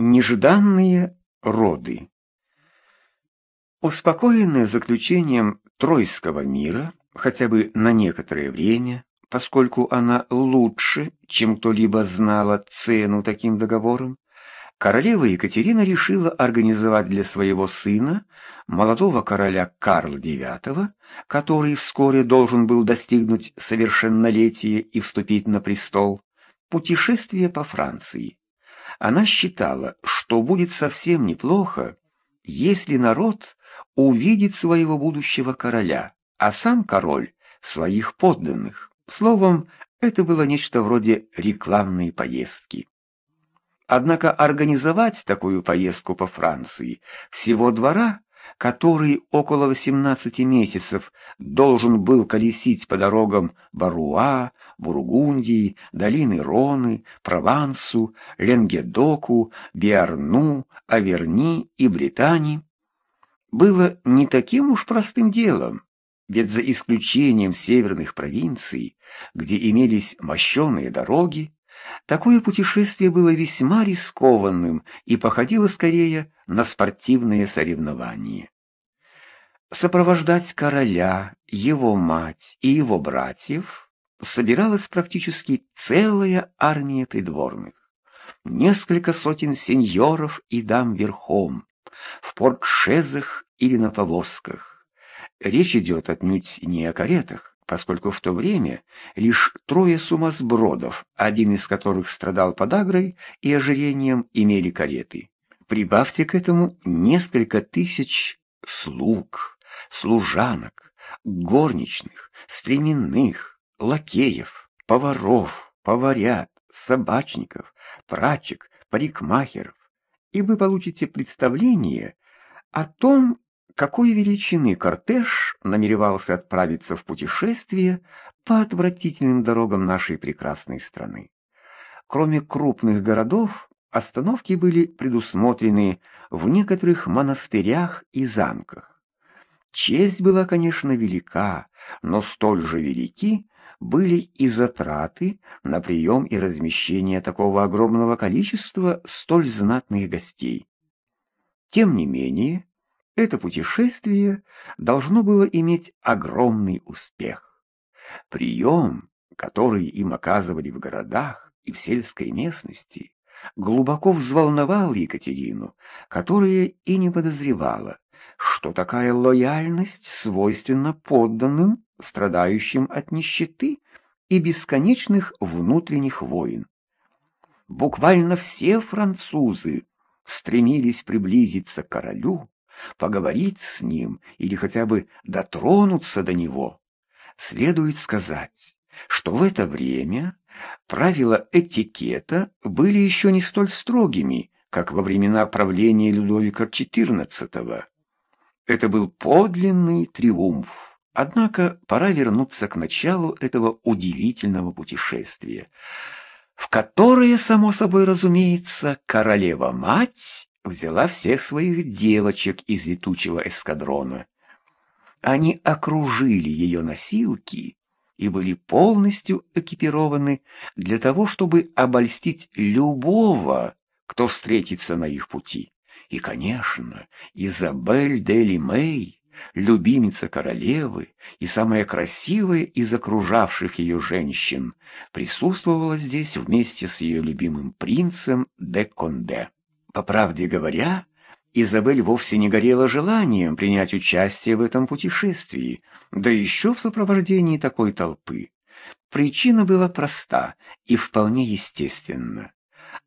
Нежданные роды. Успокоенная заключением Тройского мира, хотя бы на некоторое время, поскольку она лучше, чем кто-либо знала цену таким договорам, королева Екатерина решила организовать для своего сына, молодого короля Карла IX, который вскоре должен был достигнуть совершеннолетия и вступить на престол, путешествие по Франции. Она считала, что будет совсем неплохо, если народ увидит своего будущего короля, а сам король — своих подданных. Словом, это было нечто вроде рекламной поездки. Однако организовать такую поездку по Франции всего двора который около 18 месяцев должен был колесить по дорогам Баруа, Бургундии, долины Роны, Провансу, Ленгедоку, Биарну, Аверни и Британии, было не таким уж простым делом, ведь за исключением северных провинций, где имелись мощеные дороги, Такое путешествие было весьма рискованным и походило скорее на спортивные соревнования. Сопровождать короля, его мать и его братьев собиралась практически целая армия придворных. Несколько сотен сеньоров и дам верхом, в портшезах или на повозках. Речь идет отнюдь не о каретах, поскольку в то время лишь трое сумасбродов, один из которых страдал подагрой и ожирением, имели кареты. Прибавьте к этому несколько тысяч слуг, служанок, горничных, стременных, лакеев, поваров, поварят, собачников, прачек, парикмахеров, и вы получите представление о том, какой величины кортеж намеревался отправиться в путешествие по отвратительным дорогам нашей прекрасной страны. Кроме крупных городов, остановки были предусмотрены в некоторых монастырях и замках. Честь была, конечно, велика, но столь же велики были и затраты на прием и размещение такого огромного количества столь знатных гостей. Тем не менее, это путешествие должно было иметь огромный успех. Прием, который им оказывали в городах и в сельской местности, глубоко взволновал Екатерину, которая и не подозревала, что такая лояльность свойственна подданным, страдающим от нищеты и бесконечных внутренних войн. Буквально все французы стремились приблизиться к королю, поговорить с ним или хотя бы дотронуться до него. Следует сказать, что в это время правила этикета были еще не столь строгими, как во времена правления Людовика XIV. Это был подлинный триумф. Однако пора вернуться к началу этого удивительного путешествия, в которое, само собой разумеется, королева-мать взяла всех своих девочек из летучего эскадрона. Они окружили ее носилки и были полностью экипированы для того, чтобы обольстить любого, кто встретится на их пути. И, конечно, Изабель Дели Мэй, любимица королевы и самая красивая из окружавших ее женщин, присутствовала здесь вместе с ее любимым принцем де Конде. По правде говоря, Изабель вовсе не горела желанием принять участие в этом путешествии, да еще в сопровождении такой толпы. Причина была проста и вполне естественна.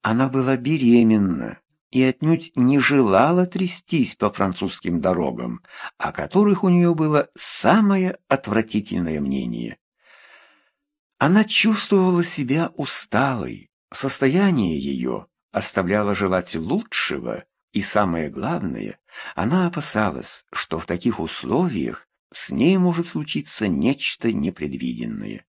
Она была беременна и отнюдь не желала трястись по французским дорогам, о которых у нее было самое отвратительное мнение. Она чувствовала себя усталой, состояние ее оставляла желать лучшего, и самое главное, она опасалась, что в таких условиях с ней может случиться нечто непредвиденное.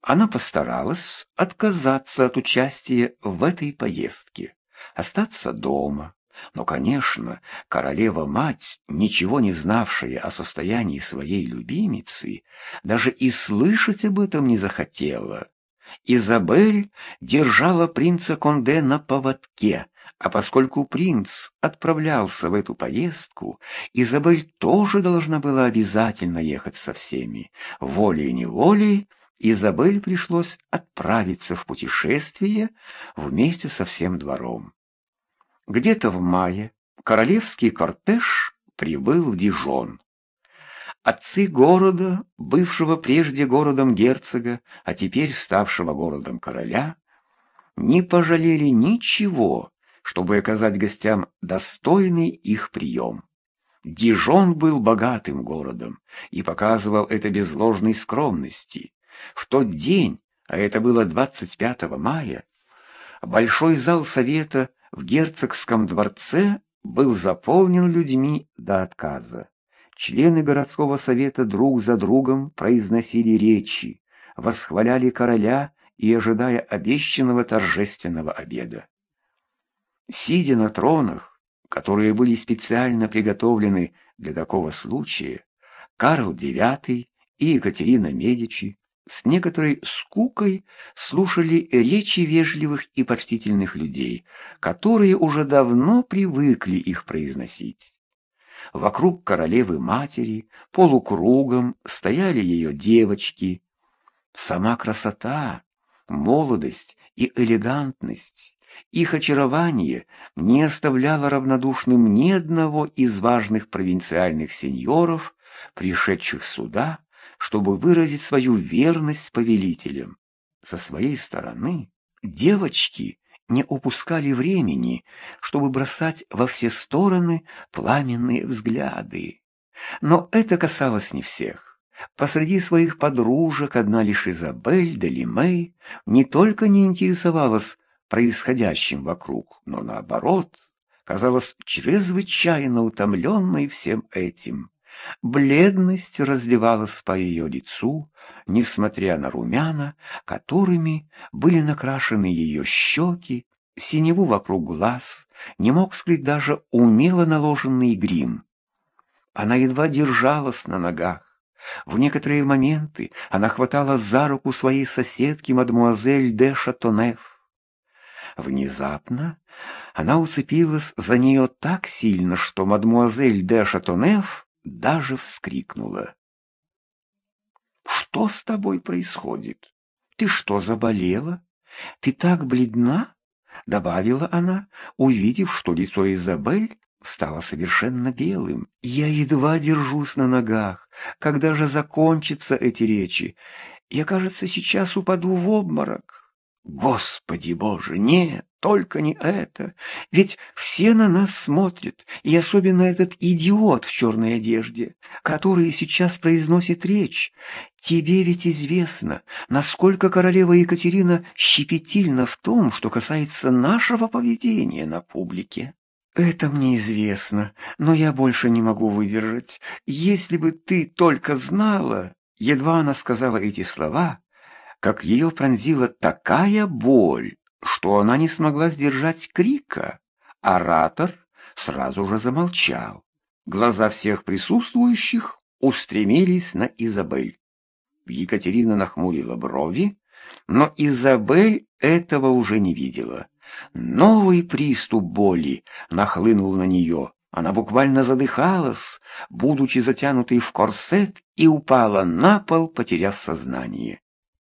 Она постаралась отказаться от участия в этой поездке, остаться дома. Но, конечно, королева-мать, ничего не знавшая о состоянии своей любимицы, даже и слышать об этом не захотела. Изабель держала принца Конде на поводке, А поскольку принц отправлялся в эту поездку, Изабель тоже должна была обязательно ехать со всеми. Волей-неволей Изабель пришлось отправиться в путешествие вместе со всем двором. Где-то в мае королевский кортеж прибыл в Дижон. Отцы города, бывшего прежде городом герцога, а теперь ставшего городом короля, не пожалели ничего, чтобы оказать гостям достойный их прием. Дижон был богатым городом и показывал это без ложной скромности. В тот день, а это было 25 мая, большой зал совета в герцогском дворце был заполнен людьми до отказа. Члены городского совета друг за другом произносили речи, восхваляли короля и ожидая обещанного торжественного обеда. Сидя на тронах, которые были специально приготовлены для такого случая, Карл IX и Екатерина Медичи с некоторой скукой слушали речи вежливых и почтительных людей, которые уже давно привыкли их произносить. Вокруг королевы-матери полукругом стояли ее девочки. Сама красота, молодость и элегантность, их очарование не оставляло равнодушным ни одного из важных провинциальных сеньоров, пришедших сюда, чтобы выразить свою верность повелителям. Со своей стороны девочки не упускали времени, чтобы бросать во все стороны пламенные взгляды. Но это касалось не всех. Посреди своих подружек одна лишь Изабель де Лимей не только не интересовалась происходящим вокруг, но наоборот, казалась чрезвычайно утомленной всем этим. Бледность разливалась по ее лицу, несмотря на румяна, которыми были накрашены ее щеки, синеву вокруг глаз, не мог скрыть даже умело наложенный грим. Она едва держалась на ногах. В некоторые моменты она хватала за руку своей соседки мадмуазель де Шатонеф. Внезапно она уцепилась за нее так сильно, что мадмуазель де Шатонеф даже вскрикнула. «Что с тобой происходит? Ты что, заболела? Ты так бледна?» — добавила она, увидев, что лицо Изабель стало совершенно белым. «Я едва держусь на ногах. Когда же закончатся эти речи? Я, кажется, сейчас упаду в обморок». Господи Боже, нет, только не это. Ведь все на нас смотрят, и особенно этот идиот в черной одежде, который сейчас произносит речь. Тебе ведь известно, насколько королева Екатерина щепетильна в том, что касается нашего поведения на публике. Это мне известно, но я больше не могу выдержать. Если бы ты только знала... Едва она сказала эти слова, как ее пронзила такая боль, что она не смогла сдержать крика. Оратор сразу же замолчал. Глаза всех присутствующих устремились на Изабель. Екатерина нахмурила брови, но Изабель этого уже не видела. Новый приступ боли нахлынул на нее. Она буквально задыхалась, будучи затянутой в корсет, и упала на пол, потеряв сознание.